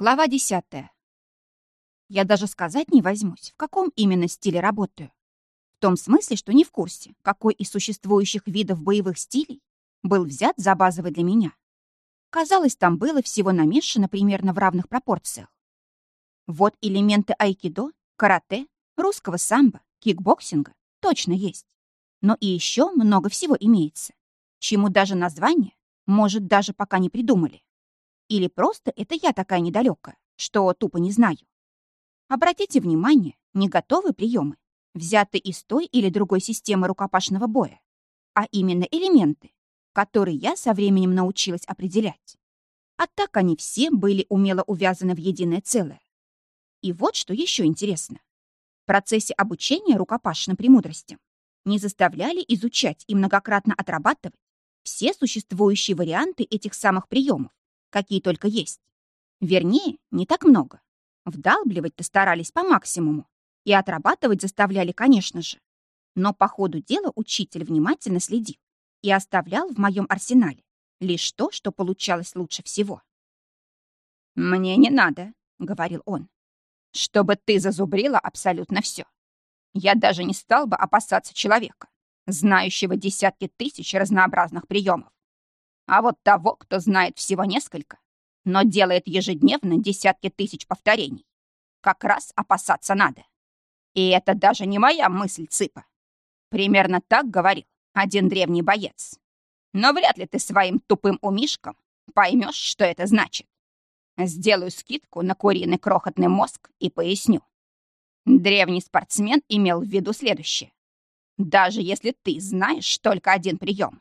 Глава десятая. Я даже сказать не возьмусь, в каком именно стиле работаю. В том смысле, что не в курсе, какой из существующих видов боевых стилей был взят за базовый для меня. Казалось, там было всего намешано примерно в равных пропорциях. Вот элементы айкидо, карате, русского самбо, кикбоксинга точно есть. Но и еще много всего имеется, чему даже название, может, даже пока не придумали. Или просто это я такая недалекая, что тупо не знаю. Обратите внимание, не готовые приемы, взяты из той или другой системы рукопашного боя, а именно элементы, которые я со временем научилась определять. А так они все были умело увязаны в единое целое. И вот что еще интересно. В процессе обучения рукопашным премудростям не заставляли изучать и многократно отрабатывать все существующие варианты этих самых приемов, какие только есть. Вернее, не так много. Вдалбливать-то старались по максимуму. И отрабатывать заставляли, конечно же. Но по ходу дела учитель внимательно следил и оставлял в моем арсенале лишь то, что получалось лучше всего. «Мне не надо», — говорил он, — «чтобы ты зазубрила абсолютно все. Я даже не стал бы опасаться человека, знающего десятки тысяч разнообразных приемов. А вот того, кто знает всего несколько, но делает ежедневно десятки тысяч повторений, как раз опасаться надо. И это даже не моя мысль, Цыпа. Примерно так говорил один древний боец. Но вряд ли ты своим тупым умишком поймешь, что это значит. Сделаю скидку на куриный крохотный мозг и поясню. Древний спортсмен имел в виду следующее. Даже если ты знаешь только один прием,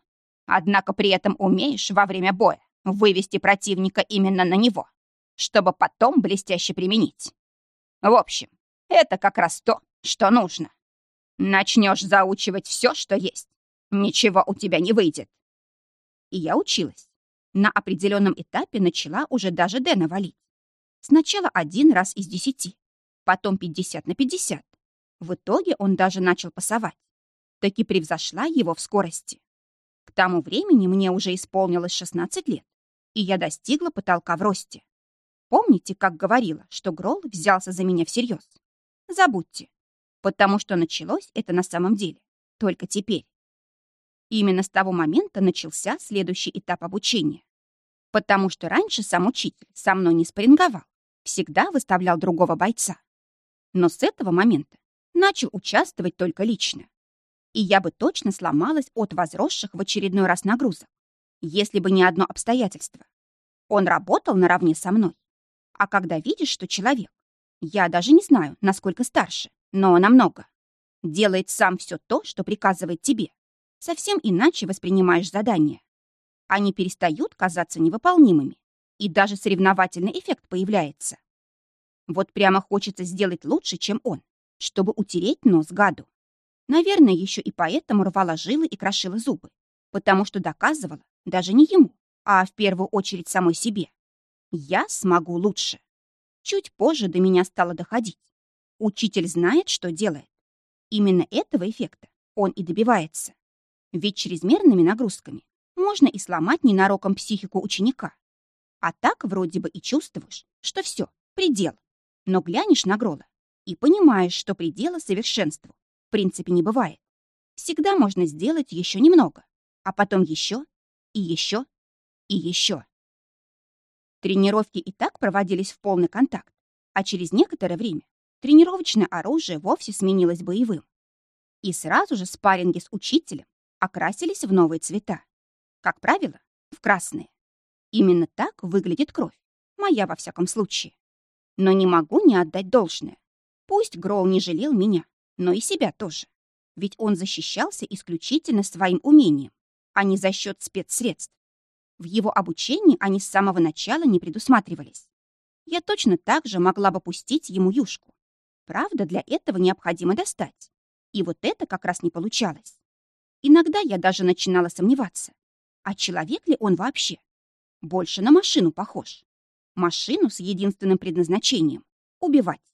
Однако при этом умеешь во время боя вывести противника именно на него, чтобы потом блестяще применить. В общем, это как раз то, что нужно. Начнешь заучивать все, что есть. Ничего у тебя не выйдет. И я училась. На определенном этапе начала уже даже Дэна валить. Сначала один раз из десяти, потом пятьдесят на пятьдесят. В итоге он даже начал пасовать. Таки превзошла его в скорости. К тому времени мне уже исполнилось 16 лет, и я достигла потолка в росте. Помните, как говорила, что Гролл взялся за меня всерьез? Забудьте, потому что началось это на самом деле только теперь. Именно с того момента начался следующий этап обучения. Потому что раньше сам учитель со мной не спарринговал, всегда выставлял другого бойца. Но с этого момента начал участвовать только лично и я бы точно сломалась от возросших в очередной раз нагрузок, если бы не одно обстоятельство. Он работал наравне со мной. А когда видишь, что человек, я даже не знаю, насколько старше, но намного, делает сам все то, что приказывает тебе, совсем иначе воспринимаешь задания. Они перестают казаться невыполнимыми, и даже соревновательный эффект появляется. Вот прямо хочется сделать лучше, чем он, чтобы утереть нос гаду. Наверное, еще и поэтому рвала жилы и крошила зубы, потому что доказывала даже не ему, а в первую очередь самой себе. Я смогу лучше. Чуть позже до меня стало доходить. Учитель знает, что делает. Именно этого эффекта он и добивается. Ведь чрезмерными нагрузками можно и сломать ненароком психику ученика. А так вроде бы и чувствуешь, что все, предел. Но глянешь на Грола и понимаешь, что предела совершенству в принципе не бывает. Всегда можно сделать еще немного, а потом еще и еще и еще. Тренировки и так проводились в полный контакт, а через некоторое время тренировочное оружие вовсе сменилось боевым. И сразу же спарринги с учителем окрасились в новые цвета. Как правило, в красные. Именно так выглядит кровь, моя во всяком случае. Но не могу не отдать должное. Пусть Гроул не жалел меня, но и себя тоже. Ведь он защищался исключительно своим умением, а не за счет спецсредств. В его обучении они с самого начала не предусматривались. Я точно так же могла бы пустить ему юшку. Правда, для этого необходимо достать. И вот это как раз не получалось. Иногда я даже начинала сомневаться. А человек ли он вообще? Больше на машину похож. Машину с единственным предназначением — убивать.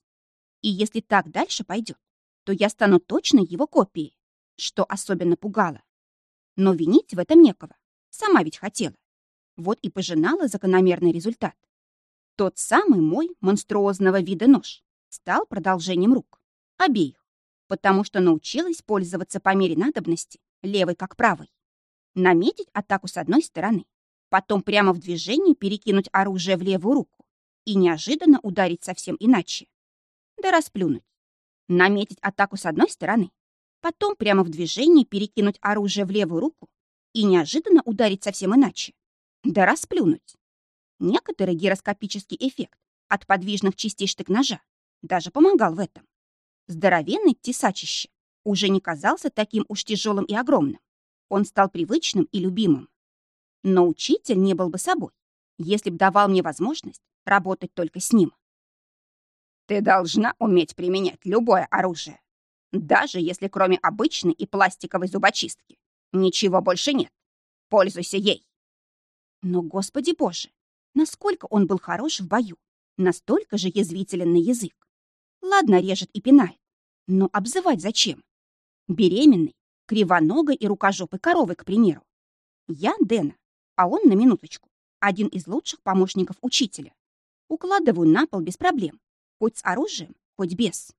И если так дальше пойдет, то я стану точно его копией, что особенно пугало. Но винить в этом некого. Сама ведь хотела. Вот и пожинала закономерный результат. Тот самый мой монструозного вида нож стал продолжением рук. Обеих. Потому что научилась пользоваться по мере надобности, левой как правой. Наметить атаку с одной стороны, потом прямо в движении перекинуть оружие в левую руку и неожиданно ударить совсем иначе. Да расплюнуть. Наметить атаку с одной стороны, потом прямо в движении перекинуть оружие в левую руку и неожиданно ударить совсем иначе. Да расплюнуть. Некоторый гироскопический эффект от подвижных частей штык-ножа даже помогал в этом. Здоровенный тесачище уже не казался таким уж тяжелым и огромным. Он стал привычным и любимым. Но учитель не был бы собой, если б давал мне возможность работать только с ним. Ты должна уметь применять любое оружие, даже если кроме обычной и пластиковой зубочистки ничего больше нет. Пользуйся ей. Но, господи боже, Насколько он был хорош в бою, настолько же язвителен на язык. Ладно, режет и пинает, но обзывать зачем? Беременный, кривоногой и рукожопой коровой, к примеру. Я Дэна, а он, на минуточку, один из лучших помощников учителя. Укладываю на пол без проблем, хоть с оружием, хоть без.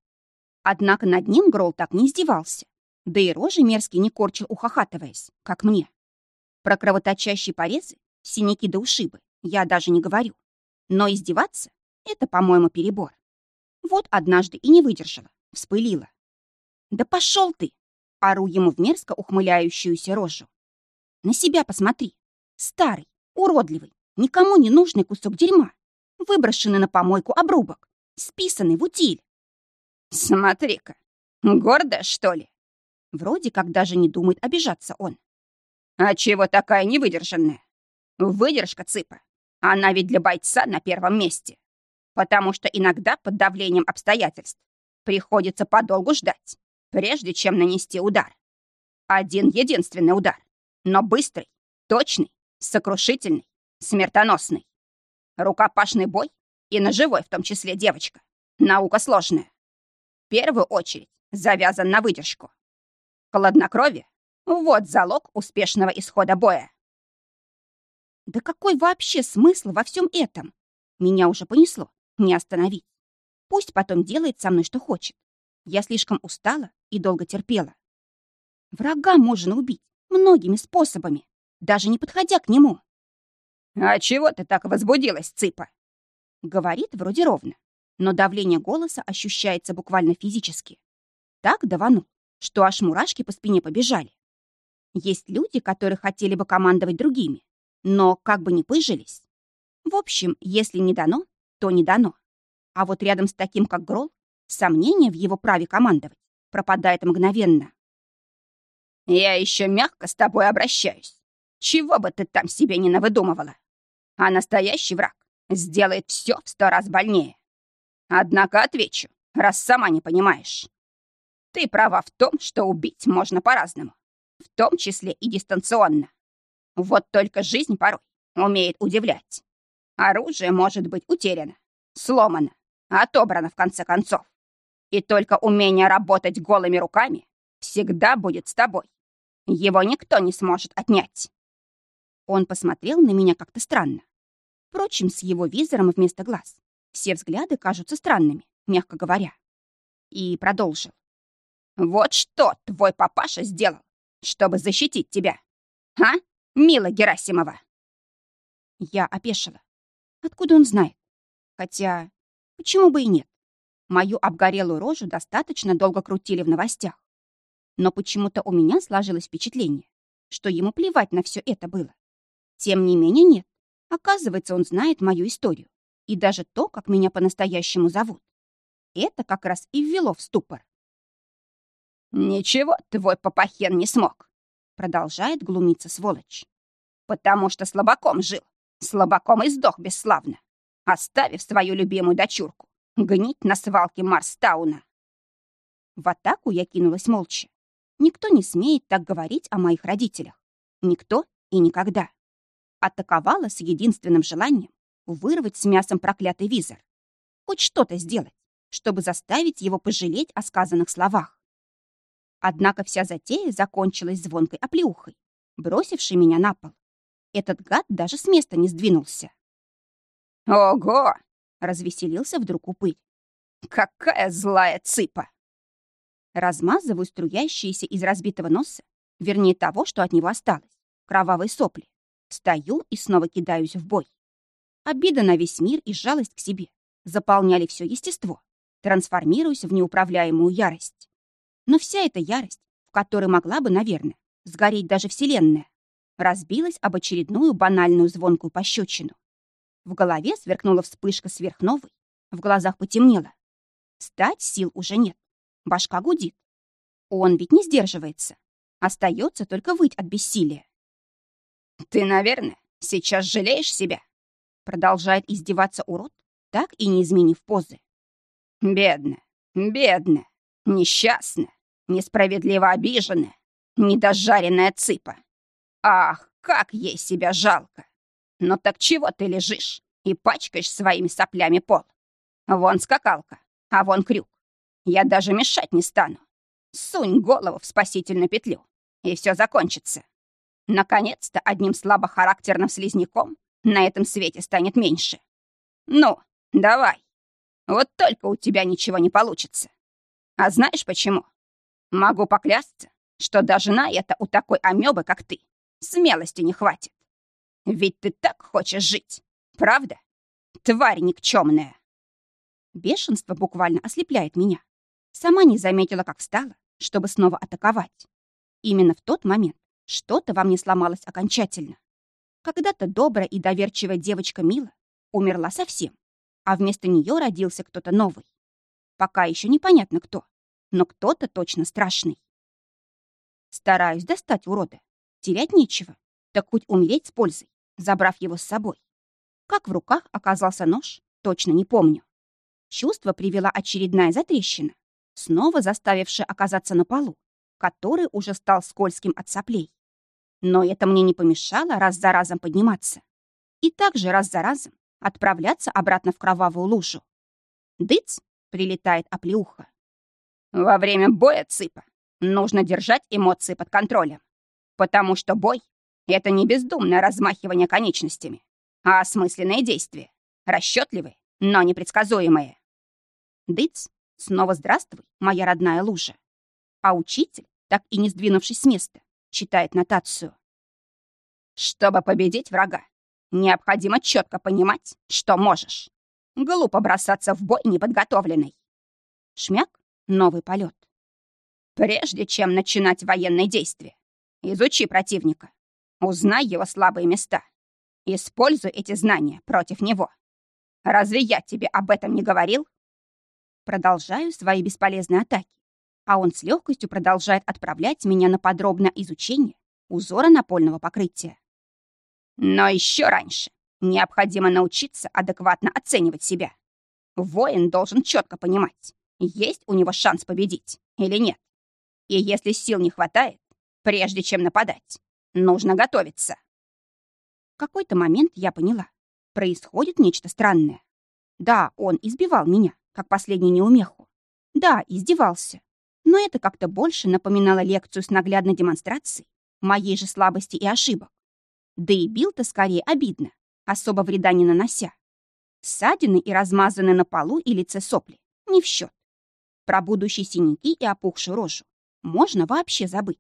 Однако над ним Грол так не издевался, да и рожи мерзкий не корчил, ухахатываясь, как мне. Про кровоточащие порезы, синяки да ушибы я даже не говорю. Но издеваться — это, по-моему, перебор. Вот однажды и не выдержала, вспылила. «Да пошел ты!» — ору ему в мерзко ухмыляющуюся рожу. «На себя посмотри. Старый, уродливый, никому не нужный кусок дерьма, выброшенный на помойку обрубок, списанный в утиль. Смотри-ка, гордая, что ли? Вроде как даже не думает обижаться он. А чего такая невыдержанная? Выдержка, цыпа. Она ведь для бойца на первом месте. Потому что иногда под давлением обстоятельств приходится подолгу ждать, прежде чем нанести удар. Один единственный удар, но быстрый, точный, сокрушительный, смертоносный. Рукопашный бой и ножевой в том числе, девочка. Наука сложная. В первую очередь завязан на выдержку. Холоднокровие — вот залог успешного исхода боя. Да какой вообще смысл во всем этом? Меня уже понесло. Не остановить. Пусть потом делает со мной, что хочет. Я слишком устала и долго терпела. Врага можно убить многими способами, даже не подходя к нему. «А чего ты так возбудилась, цыпа?» Говорит вроде ровно, но давление голоса ощущается буквально физически. Так даванул, что аж мурашки по спине побежали. Есть люди, которые хотели бы командовать другими, но как бы ни пыжились. В общем, если не дано, то не дано. А вот рядом с таким, как Грол, сомнение в его праве командовать пропадает мгновенно. «Я еще мягко с тобой обращаюсь. Чего бы ты там себе не навыдумывала. А настоящий враг сделает все в сто раз больнее. Однако отвечу, раз сама не понимаешь. Ты права в том, что убить можно по-разному, в том числе и дистанционно. Вот только жизнь порой умеет удивлять. Оружие может быть утеряно, сломано, отобрано в конце концов. И только умение работать голыми руками всегда будет с тобой. Его никто не сможет отнять. Он посмотрел на меня как-то странно. Впрочем, с его визором вместо глаз все взгляды кажутся странными, мягко говоря. И продолжил. «Вот что твой папаша сделал, чтобы защитить тебя? А? Мила Герасимова!» Я опешила. Откуда он знает? Хотя, почему бы и нет? Мою обгорелую рожу достаточно долго крутили в новостях. Но почему-то у меня сложилось впечатление, что ему плевать на все это было. Тем не менее нет. Оказывается, он знает мою историю. И даже то, как меня по-настоящему зовут. Это как раз и ввело в ступор. «Ничего твой папахен не смог», Продолжает глумиться сволочь. Потому что слабаком жил. Слабаком и сдох бесславно, оставив свою любимую дочурку гнить на свалке Марстауна. В атаку я кинулась молча. Никто не смеет так говорить о моих родителях. Никто и никогда. Атаковала с единственным желанием вырвать с мясом проклятый визор. Хоть что-то сделать, чтобы заставить его пожалеть о сказанных словах. Однако вся затея закончилась звонкой оплеухой, бросившей меня на пол. Этот гад даже с места не сдвинулся. «Ого! Развеселился вдруг упырь. «Какая злая цыпа!» Размазываю струящиеся из разбитого носа, вернее того, что от него осталось, кровавые сопли. Стою и снова кидаюсь в бой. Обида на весь мир и жалость к себе заполняли все естество, трансформируясь в неуправляемую ярость. Но вся эта ярость, в которой могла бы, наверное, сгореть даже Вселенная, разбилась об очередную банальную звонкую пощечину. В голове сверкнула вспышка сверхновой, в глазах потемнело. Стать сил уже нет, башка гудит. Он ведь не сдерживается. Остается только выть от бессилия. «Ты, наверное, сейчас жалеешь себя?» Продолжает издеваться урод, так и не изменив позы. «Бедная, бедная, несчастная, несправедливо обиженная, недожаренная цыпа. Ах, как ей себя жалко! Но так чего ты лежишь и пачкаешь своими соплями пол? Вон скакалка, а вон крюк. Я даже мешать не стану. Сунь голову в спасительную петлю, и все закончится. Наконец-то одним слабохарактерным слизняком на этом свете станет меньше. Ну, давай. Вот только у тебя ничего не получится. А знаешь почему? Могу поклясться, что даже на это у такой амебы, как ты, смелости не хватит. Ведь ты так хочешь жить, правда? Тварь никчемная. Бешенство буквально ослепляет меня. Сама не заметила, как встала, чтобы снова атаковать. Именно в тот момент что-то во мне сломалось окончательно. Когда-то добрая и доверчивая девочка Мила умерла совсем, а вместо нее родился кто-то новый. Пока еще непонятно кто, но кто-то точно страшный. Стараюсь достать урода. Терять нечего, так хоть умереть с пользой, забрав его с собой. Как в руках оказался нож, точно не помню. Чувство привела очередная затрещина, снова заставившая оказаться на полу, который уже стал скользким от соплей. Но это мне не помешало раз за разом подниматься. И также раз за разом отправляться обратно в кровавую лужу. Дыц! прилетает оплеуха. Во время боя, Цыпа, нужно держать эмоции под контролем. Потому что бой — это не бездумное размахивание конечностями, а осмысленные действия, расчетливые, но непредсказуемые. Дыц! Снова здравствуй, моя родная лужа. А учитель, так и не сдвинувшись с места, читает нотацию. Чтобы победить врага, необходимо четко понимать, что можешь. Глупо бросаться в бой неподготовленный. Шмяк — новый полет. Прежде чем начинать военные действия, изучи противника. Узнай его слабые места. Используй эти знания против него. Разве я тебе об этом не говорил? Продолжаю свои бесполезные атаки а он с легкостью продолжает отправлять меня на подробное изучение узора напольного покрытия. Но еще раньше необходимо научиться адекватно оценивать себя. Воин должен четко понимать, есть у него шанс победить или нет. И если сил не хватает, прежде чем нападать, нужно готовиться. В какой-то момент я поняла, происходит нечто странное. Да, он избивал меня, как последний неумеху. Да, издевался но это как-то больше напоминало лекцию с наглядной демонстрацией моей же слабости и ошибок. Да и бил-то скорее обидно, особо вреда не нанося. Ссадины и размазанные на полу и лице сопли не в счет. Про будущие синяки и опухшую рожу можно вообще забыть.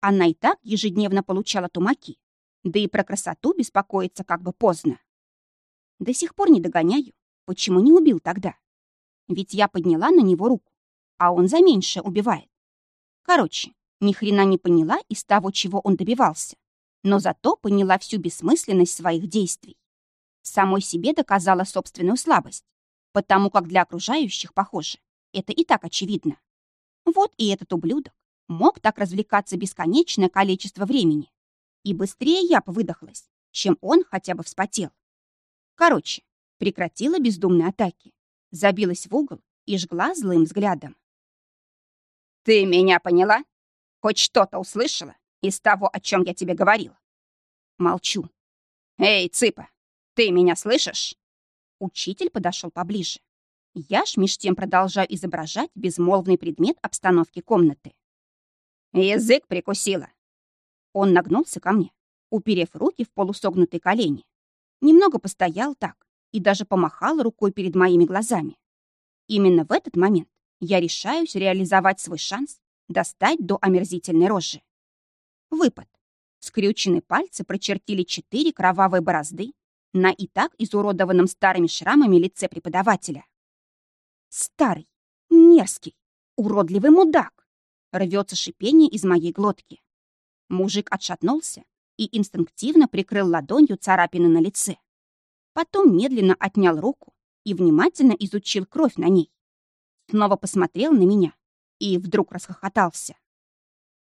Она и так ежедневно получала тумаки, да и про красоту беспокоиться как бы поздно. До сих пор не догоняю, почему не убил тогда. Ведь я подняла на него руку, а он за меньшее убивает. Короче, ни хрена не поняла из того, чего он добивался, но зато поняла всю бессмысленность своих действий. Самой себе доказала собственную слабость, потому как для окружающих, похоже, это и так очевидно. Вот и этот ублюдок мог так развлекаться бесконечное количество времени. И быстрее я выдохлась, чем он хотя бы вспотел. Короче, прекратила бездумные атаки, забилась в угол и жгла злым взглядом. «Ты меня поняла? Хоть что-то услышала из того, о чем я тебе говорила?» Молчу. «Эй, цыпа, ты меня слышишь?» Учитель подошел поближе. Я ж меж тем продолжаю изображать безмолвный предмет обстановки комнаты. «Язык прикусила!» Он нагнулся ко мне, уперев руки в полусогнутые колени. Немного постоял так и даже помахала рукой перед моими глазами. Именно в этот момент я решаюсь реализовать свой шанс достать до омерзительной рожи. Выпад. Скрюченные пальцы прочертили четыре кровавые борозды на и так изуродованном старыми шрамами лице преподавателя. Старый, мерзкий, уродливый мудак. Рвется шипение из моей глотки. Мужик отшатнулся и инстинктивно прикрыл ладонью царапины на лице. Потом медленно отнял руку и внимательно изучил кровь на ней. Снова посмотрел на меня и вдруг расхохотался.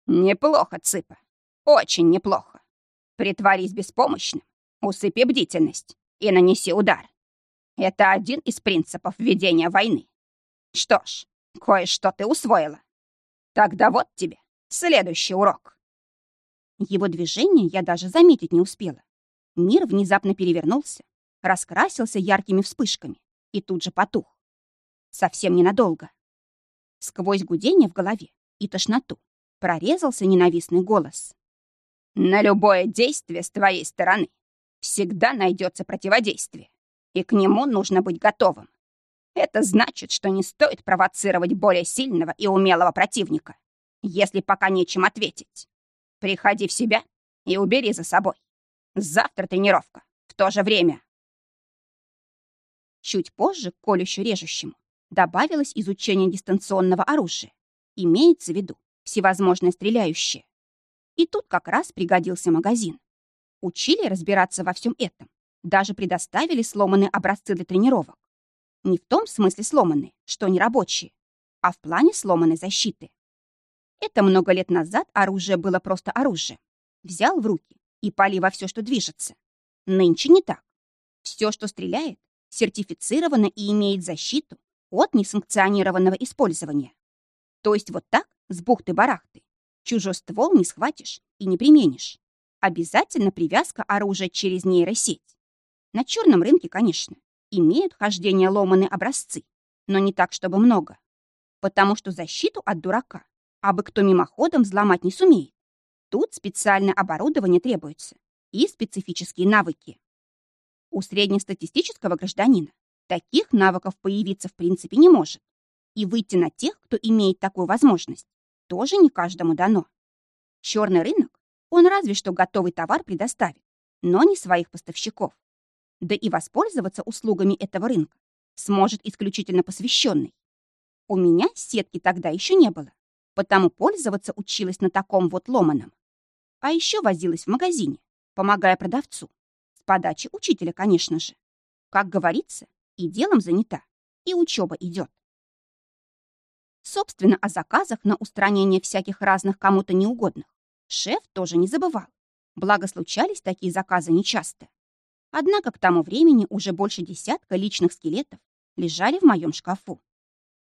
«Неплохо, Цыпа, очень неплохо. Притворись беспомощным, усыпи бдительность и нанеси удар. Это один из принципов ведения войны. Что ж, кое-что ты усвоила. Тогда вот тебе следующий урок». Его движение я даже заметить не успела. Мир внезапно перевернулся, раскрасился яркими вспышками и тут же потух. Совсем ненадолго. Сквозь гудение в голове и тошноту прорезался ненавистный голос. «На любое действие с твоей стороны всегда найдется противодействие, и к нему нужно быть готовым. Это значит, что не стоит провоцировать более сильного и умелого противника, если пока нечем ответить. Приходи в себя и убери за собой. Завтра тренировка. В то же время. Чуть позже, к колюще-режущему, добавилось изучение дистанционного оружия. Имеется в виду всевозможное стреляющее. И тут как раз пригодился магазин. Учили разбираться во всем этом. Даже предоставили сломанные образцы для тренировок. Не в том смысле сломанные, что не рабочие, а в плане сломанной защиты. Это много лет назад оружие было просто оружие. Взял в руки и пали во все, что движется. Нынче не так. Все, что стреляет, сертифицировано и имеет защиту от несанкционированного использования. То есть вот так, с бухты-барахты, чужой ствол не схватишь и не применишь. Обязательно привязка оружия через нейросеть. На черном рынке, конечно, имеют хождение ломаные образцы, но не так, чтобы много. Потому что защиту от дурака абы кто мимоходом взломать не сумеет. Тут специальное оборудование требуется и специфические навыки. У среднестатистического гражданина таких навыков появиться в принципе не может. И выйти на тех, кто имеет такую возможность, тоже не каждому дано. Черный рынок, он разве что готовый товар предоставит, но не своих поставщиков. Да и воспользоваться услугами этого рынка сможет исключительно посвященный. У меня сетки тогда еще не было, потому пользоваться училась на таком вот ломаном. А еще возилась в магазине, помогая продавцу. С подачи учителя, конечно же. Как говорится, и делом занята, и учеба идет. Собственно, о заказах на устранение всяких разных кому-то неугодных шеф тоже не забывал. Благо, случались такие заказы нечасто. Однако к тому времени уже больше десятка личных скелетов лежали в моем шкафу.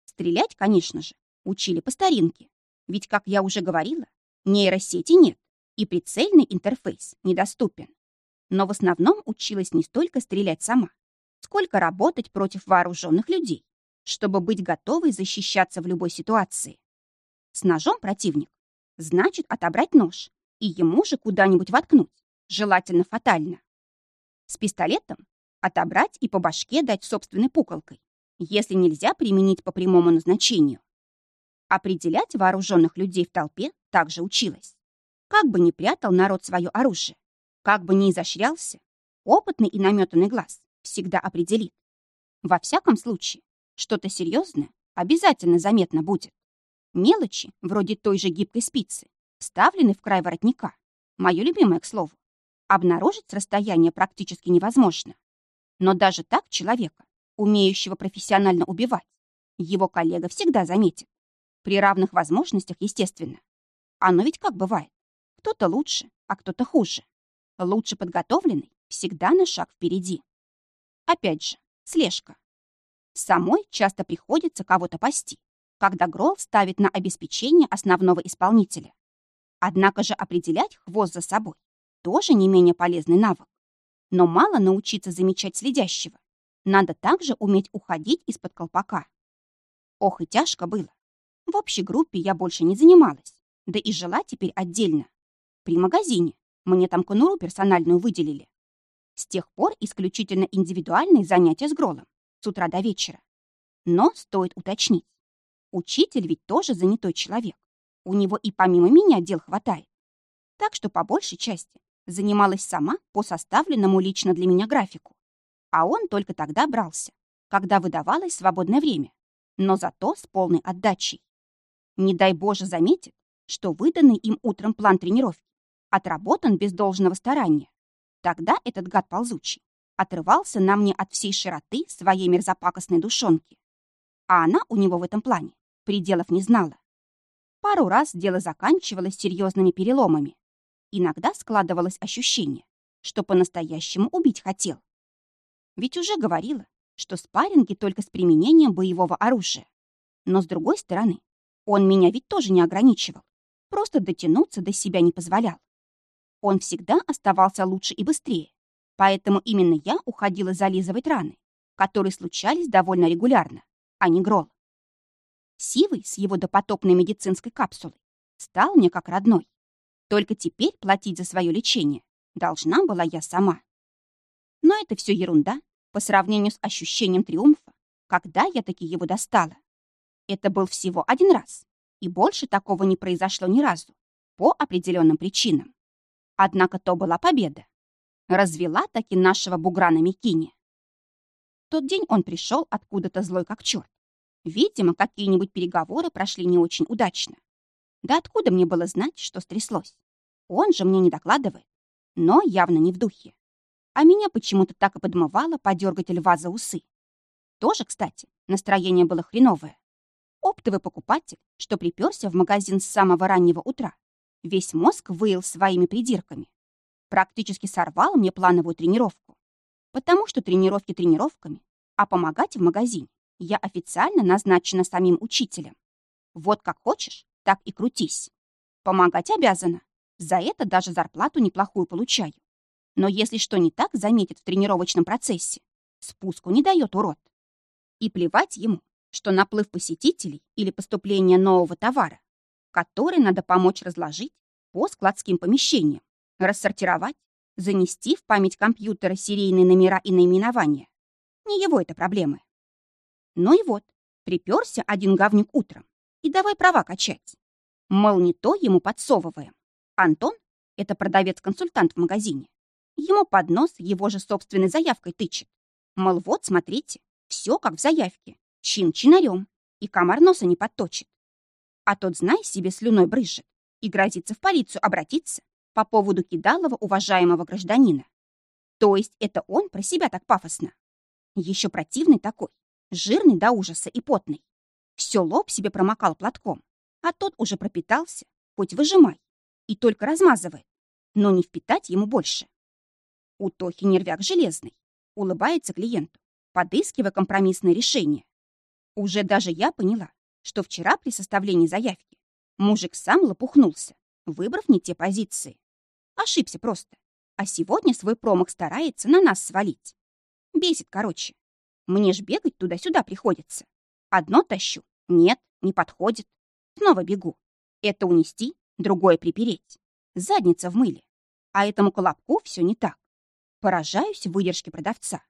Стрелять, конечно же, учили по старинке. Ведь, как я уже говорила, нейросети нет, и прицельный интерфейс недоступен. Но в основном училась не столько стрелять сама, сколько работать против вооруженных людей, чтобы быть готовой защищаться в любой ситуации. С ножом противник значит отобрать нож и ему же куда-нибудь воткнуть, желательно фатально. С пистолетом отобрать и по башке дать собственной пуколкой, если нельзя применить по прямому назначению. Определять вооруженных людей в толпе также училась. Как бы ни прятал народ свое оружие, как бы ни изощрялся, опытный и наметанный глаз всегда определит. Во всяком случае, что-то серьезное обязательно заметно будет. Мелочи, вроде той же гибкой спицы, вставлены в край воротника, мое любимое, к слову, обнаружить с расстояния практически невозможно. Но даже так человека, умеющего профессионально убивать, его коллега всегда заметит. При равных возможностях, естественно. Оно ведь как бывает. Кто-то лучше, а кто-то хуже. Лучше подготовленный всегда на шаг впереди. Опять же, слежка. Самой часто приходится кого-то пасти, когда Грол ставит на обеспечение основного исполнителя. Однако же определять хвост за собой тоже не менее полезный навык. Но мало научиться замечать следящего. Надо также уметь уходить из-под колпака. Ох и тяжко было. В общей группе я больше не занималась, да и жила теперь отдельно. При магазине. Мне там конуру персональную выделили. С тех пор исключительно индивидуальные занятия с Гролом с утра до вечера. Но стоит уточнить. Учитель ведь тоже занятой человек. У него и помимо меня дел хватает. Так что по большей части занималась сама по составленному лично для меня графику. А он только тогда брался, когда выдавалось свободное время, но зато с полной отдачей. Не дай Боже заметит, что выданный им утром план тренировки отработан без должного старания. Тогда этот гад ползучий отрывался на мне от всей широты своей мерзопакостной душонки. А она у него в этом плане пределов не знала. Пару раз дело заканчивалось серьезными переломами. Иногда складывалось ощущение, что по-настоящему убить хотел. Ведь уже говорила, что спарринги только с применением боевого оружия. Но с другой стороны, он меня ведь тоже не ограничивал, просто дотянуться до себя не позволял. Он всегда оставался лучше и быстрее, поэтому именно я уходила зализывать раны, которые случались довольно регулярно, а не грол. Сивый с его допотопной медицинской капсулой стал мне как родной. Только теперь платить за свое лечение должна была я сама. Но это все ерунда по сравнению с ощущением триумфа, когда я таки его достала. Это был всего один раз, и больше такого не произошло ни разу, по определенным причинам. Однако то была победа. Развела таки нашего бугра на Микине. тот день он пришел откуда-то злой как черт. Видимо, какие-нибудь переговоры прошли не очень удачно. Да откуда мне было знать, что стряслось? Он же мне не докладывает, но явно не в духе. А меня почему-то так и подмывало подергать льва за усы. Тоже, кстати, настроение было хреновое. Оптовый покупатель, что приперся в магазин с самого раннего утра, весь мозг выил своими придирками. Практически сорвал мне плановую тренировку. Потому что тренировки тренировками, а помогать в магазине я официально назначена самим учителем. Вот как хочешь, так и крутись. Помогать обязана. За это даже зарплату неплохую получаю. Но если что не так заметит в тренировочном процессе, спуску не дает урод. И плевать ему, что наплыв посетителей или поступление нового товара, который надо помочь разложить по складским помещениям, рассортировать, занести в память компьютера серийные номера и наименования. Не его это проблемы. Ну и вот, приперся один говнюк утром и давай права качать. Мол, не то ему подсовываем. Антон — это продавец-консультант в магазине. Ему под нос его же собственной заявкой тычет. Мол, вот, смотрите, все как в заявке чин-чинарем, и комар носа не подточит. А тот, знай, себе слюной брызжет и грозится в полицию обратиться по поводу кидалого уважаемого гражданина. То есть это он про себя так пафосно. Еще противный такой, жирный до ужаса и потный. Все лоб себе промокал платком, а тот уже пропитался, хоть выжимай, и только размазывает, но не впитать ему больше. У Тохи нервяк железный, улыбается клиенту, подыскивая компромиссное решение. Уже даже я поняла, что вчера при составлении заявки мужик сам лопухнулся, выбрав не те позиции. Ошибся просто. А сегодня свой промах старается на нас свалить. Бесит, короче. Мне ж бегать туда-сюда приходится. Одно тащу. Нет, не подходит. Снова бегу. Это унести, другое припереть. Задница в мыле. А этому колобку все не так. Поражаюсь выдержке продавца.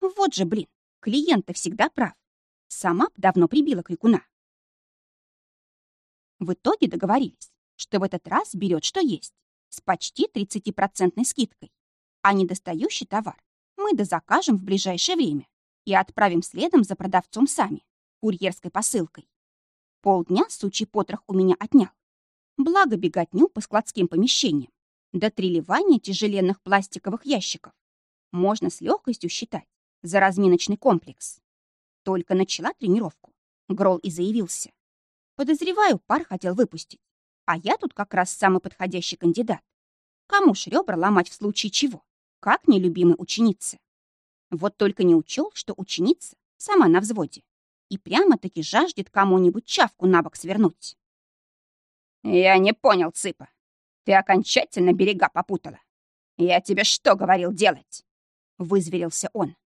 Вот же, блин, клиент всегда прав. Сама б давно прибила крикуна. В итоге договорились, что в этот раз берет что есть, с почти 30% скидкой. А недостающий товар мы дозакажем в ближайшее время и отправим следом за продавцом сами, курьерской посылкой. Полдня сучий потрох у меня отнял. Благо беготню по складским помещениям, до треливания тяжеленных пластиковых ящиков. Можно с легкостью считать за разминочный комплекс. Только начала тренировку. Грол и заявился. Подозреваю, пар хотел выпустить. А я тут как раз самый подходящий кандидат. Кому ж ребра ломать в случае чего? Как нелюбимой ученице. Вот только не учел, что ученица сама на взводе и прямо-таки жаждет кому-нибудь чавку на бок свернуть. «Я не понял, Цыпа. Ты окончательно берега попутала. Я тебе что говорил делать?» Вызверился он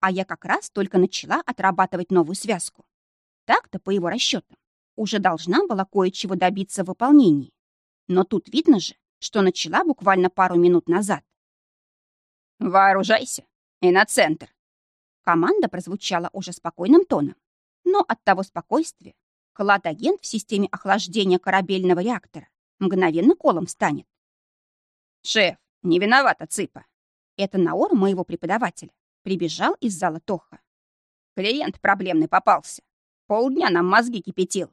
а я как раз только начала отрабатывать новую связку. Так-то, по его расчетам, уже должна была кое-чего добиться в выполнении. Но тут видно же, что начала буквально пару минут назад. Вооружайся и на центр. Команда прозвучала уже спокойным тоном, но от того спокойствия клад-агент в системе охлаждения корабельного реактора мгновенно колом станет. «Шеф, не виновата Цыпа!» Это Наор моего преподавателя. Прибежал из зала Тоха. Клиент проблемный попался. Полдня нам мозги кипятил.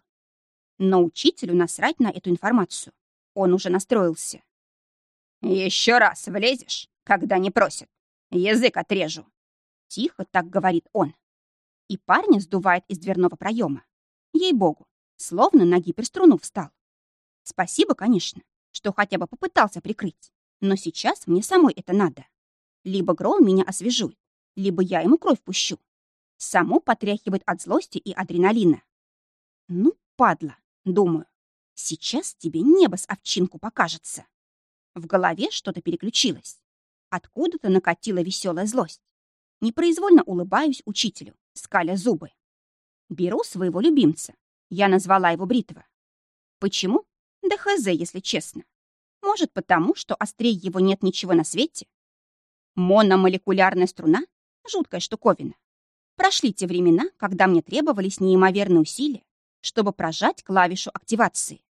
Но учителю насрать на эту информацию. Он уже настроился. Еще раз влезешь, когда не просят. Язык отрежу. Тихо так говорит он. И парня сдувает из дверного проема. Ей-богу, словно на гиперструну встал. Спасибо, конечно, что хотя бы попытался прикрыть. Но сейчас мне самой это надо. Либо Грол меня освежует, либо я ему кровь пущу. Само потряхивает от злости и адреналина. Ну, падла, думаю, сейчас тебе небо с овчинку покажется. В голове что-то переключилось. Откуда-то накатила веселая злость. Непроизвольно улыбаюсь учителю, скаля зубы. Беру своего любимца. Я назвала его Бритва. Почему? Да хз, если честно. Может, потому, что острее его нет ничего на свете? Мономолекулярная струна — жуткая штуковина. Прошли те времена, когда мне требовались неимоверные усилия, чтобы прожать клавишу активации.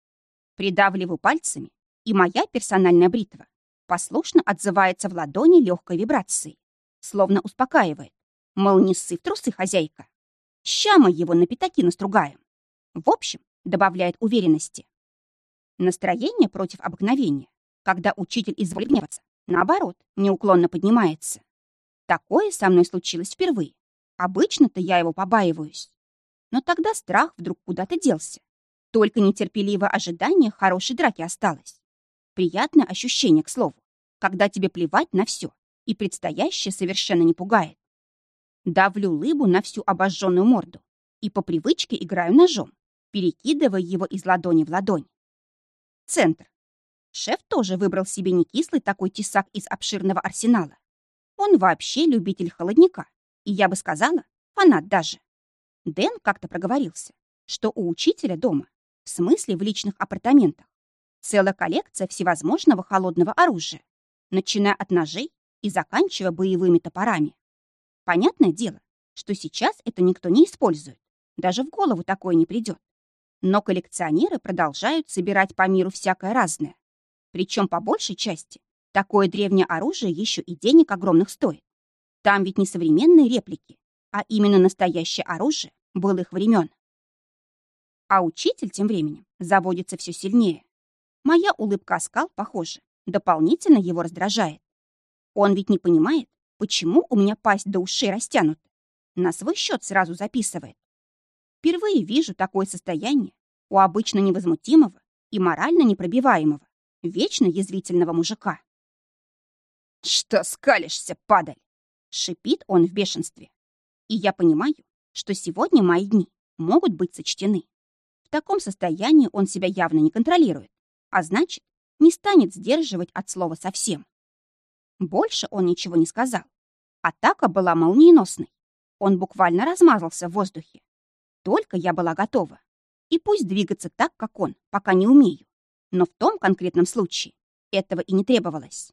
Придавливаю пальцами, и моя персональная бритва послушно отзывается в ладони легкой вибрацией, словно успокаивает. Мол, не ссы в трусы, хозяйка. Ща мы его на пятаки настругаем. В общем, добавляет уверенности. Настроение против обыкновения, когда учитель изволит наоборот, неуклонно поднимается. Такое со мной случилось впервые. Обычно-то я его побаиваюсь. Но тогда страх вдруг куда-то делся. Только нетерпеливое ожидание хорошей драки осталось. Приятное ощущение, к слову, когда тебе плевать на все, и предстоящее совершенно не пугает. Давлю лыбу на всю обожженную морду и по привычке играю ножом, перекидывая его из ладони в ладонь. Центр. Шеф тоже выбрал себе не кислый такой тесак из обширного арсенала. Он вообще любитель холодника, и я бы сказала, фанат даже. Дэн как-то проговорился, что у учителя дома, в смысле в личных апартаментах, целая коллекция всевозможного холодного оружия, начиная от ножей и заканчивая боевыми топорами. Понятное дело, что сейчас это никто не использует, даже в голову такое не придет. Но коллекционеры продолжают собирать по миру всякое разное. Причем по большей части такое древнее оружие еще и денег огромных стоит. Там ведь не современные реплики, а именно настоящее оружие былых времен. А учитель тем временем заводится все сильнее. Моя улыбка-оскал, похоже, дополнительно его раздражает. Он ведь не понимает, почему у меня пасть до ушей растянута. На свой счет сразу записывает. Впервые вижу такое состояние у обычно невозмутимого и морально непробиваемого, вечно язвительного мужика. «Что скалишься, падаль?» Шипит он в бешенстве. И я понимаю, что сегодня мои дни могут быть сочтены. В таком состоянии он себя явно не контролирует, а значит, не станет сдерживать от слова совсем. Больше он ничего не сказал. Атака была молниеносной. Он буквально размазался в воздухе. Только я была готова. И пусть двигаться так, как он, пока не умею. Но в том конкретном случае этого и не требовалось.